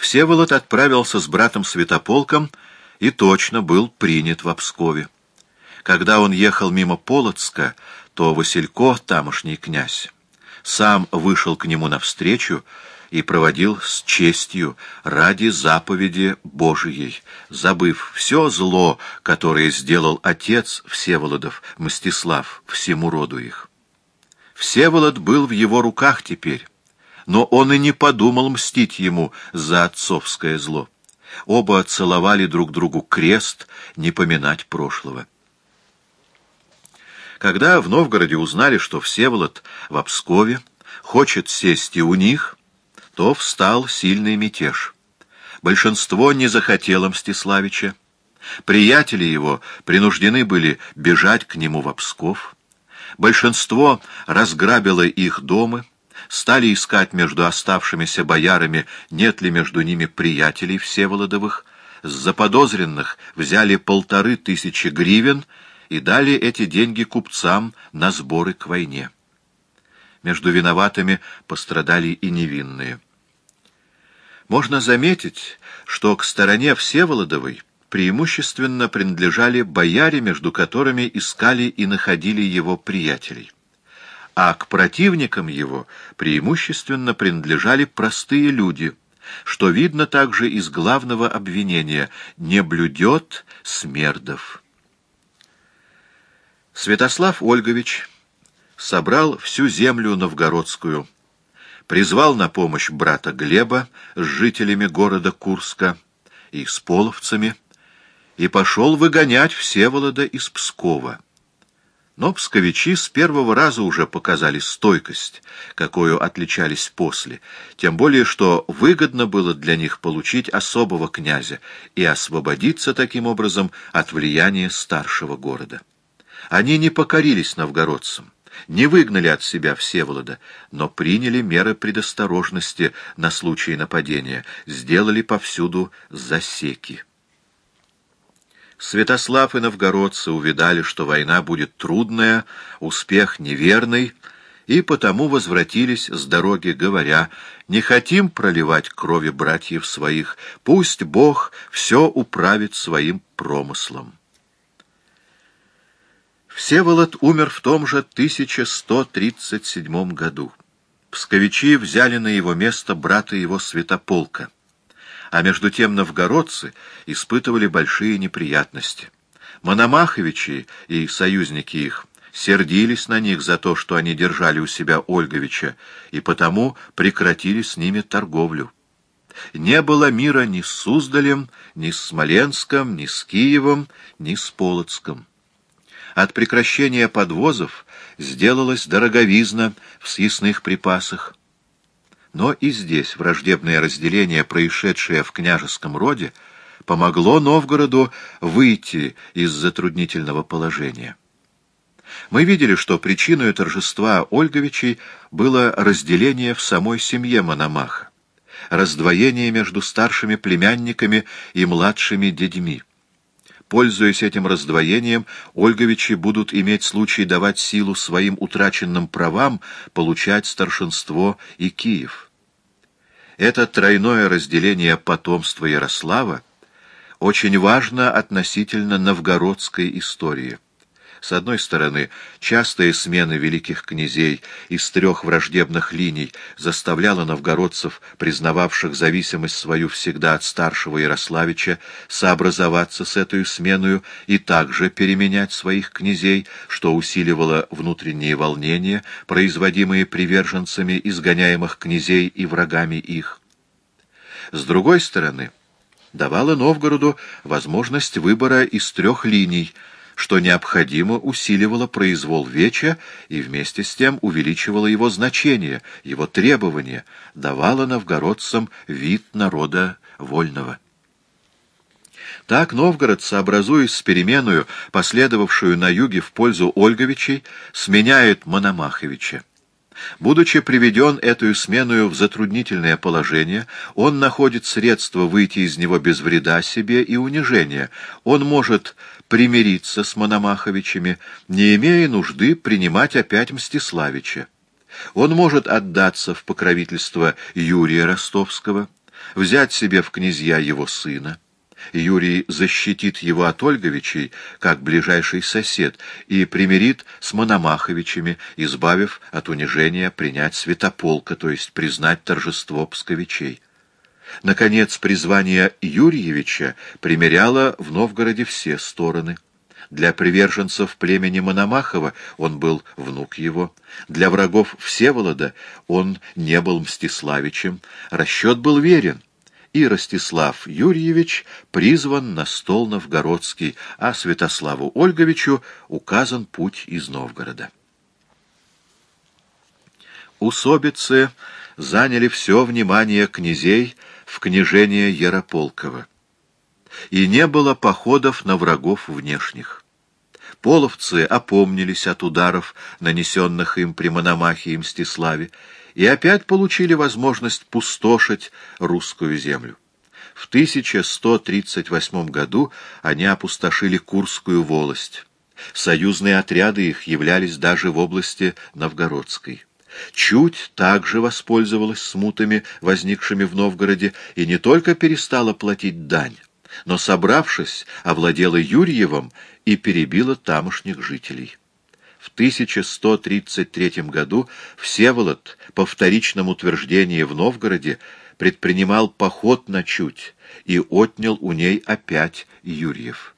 Всеволод отправился с братом Святополком и точно был принят в Обскове. Когда он ехал мимо Полоцка, то Василько, тамошний князь, сам вышел к нему навстречу и проводил с честью ради заповеди Божией, забыв все зло, которое сделал отец Всеволодов, Мстислав, всему роду их. Всеволод был в его руках теперь, но он и не подумал мстить ему за отцовское зло. Оба целовали друг другу крест, не поминать прошлого. Когда в Новгороде узнали, что Всеволод в Обскове хочет сесть и у них, то встал сильный мятеж. Большинство не захотело Мстиславича. Приятели его принуждены были бежать к нему в Обсков. Большинство разграбило их дома, стали искать между оставшимися боярами, нет ли между ними приятелей Всеволодовых. С заподозренных взяли полторы тысячи гривен и дали эти деньги купцам на сборы к войне. Между виноватыми пострадали и невинные. Можно заметить, что к стороне Всеволодовой преимущественно принадлежали бояре, между которыми искали и находили его приятелей. А к противникам его преимущественно принадлежали простые люди, что видно также из главного обвинения «не блюдет смердов». Святослав Ольгович собрал всю землю новгородскую, призвал на помощь брата Глеба с жителями города Курска и с половцами, и пошел выгонять Всеволода из Пскова. Но псковичи с первого раза уже показали стойкость, какую отличались после, тем более что выгодно было для них получить особого князя и освободиться таким образом от влияния старшего города. Они не покорились новгородцам, не выгнали от себя Всеволода, но приняли меры предосторожности на случай нападения, сделали повсюду засеки. Святослав и новгородцы увидали, что война будет трудная, успех неверный, и потому возвратились с дороги, говоря, «Не хотим проливать крови братьев своих, пусть Бог все управит своим промыслом». Всеволод умер в том же 1137 году. Псковичи взяли на его место брата его Святополка а между тем новгородцы испытывали большие неприятности. Мономаховичи и союзники их сердились на них за то, что они держали у себя Ольговича, и потому прекратили с ними торговлю. Не было мира ни с Суздалем, ни с Смоленском, ни с Киевом, ни с Полоцком. От прекращения подвозов сделалась дороговизна в съестных припасах, но и здесь враждебное разделение, происшедшее в княжеском роде, помогло Новгороду выйти из затруднительного положения. Мы видели, что причиной торжества Ольговичей было разделение в самой семье Мономаха, раздвоение между старшими племянниками и младшими детьми. Пользуясь этим раздвоением, Ольговичи будут иметь случай давать силу своим утраченным правам, получать старшинство и Киев. Это тройное разделение потомства Ярослава очень важно относительно новгородской истории. С одной стороны, частые смены великих князей из трех враждебных линий заставляла новгородцев, признававших зависимость свою всегда от старшего Ярославича, сообразоваться с этой сменою и также переменять своих князей, что усиливало внутренние волнения, производимые приверженцами изгоняемых князей и врагами их. С другой стороны, давала Новгороду возможность выбора из трех линий — что необходимо усиливало произвол Веча и вместе с тем увеличивало его значение, его требования, давало новгородцам вид народа вольного. Так Новгород, сообразуясь с переменою, последовавшую на юге в пользу Ольговичей, сменяет Мономаховича. Будучи приведен эту сменою в затруднительное положение, он находит средства выйти из него без вреда себе и унижения. Он может примириться с Мономаховичами, не имея нужды принимать опять Мстиславича. Он может отдаться в покровительство Юрия Ростовского, взять себе в князья его сына. Юрий защитит его от Ольговичей, как ближайший сосед, и примирит с Мономаховичами, избавив от унижения принять святополка, то есть признать торжество псковичей. Наконец, призвание Юрьевича примиряло в Новгороде все стороны. Для приверженцев племени Мономахова он был внук его, для врагов Всеволода он не был Мстиславичем, расчет был верен, и Ростислав Юрьевич призван на стол новгородский, а Святославу Ольговичу указан путь из Новгорода. Усобицы заняли все внимание князей в княжение Ярополково и не было походов на врагов внешних. Половцы опомнились от ударов, нанесенных им при Мономахе и Мстиславе, и опять получили возможность пустошить русскую землю. В 1138 году они опустошили Курскую волость. Союзные отряды их являлись даже в области Новгородской. Чуть также воспользовалась смутами, возникшими в Новгороде, и не только перестала платить дань, но, собравшись, овладела Юрьевым и перебила тамошних жителей. В 1133 году Всеволод, по вторичном утверждении в Новгороде, предпринимал поход на Чуть и отнял у ней опять Юрьев.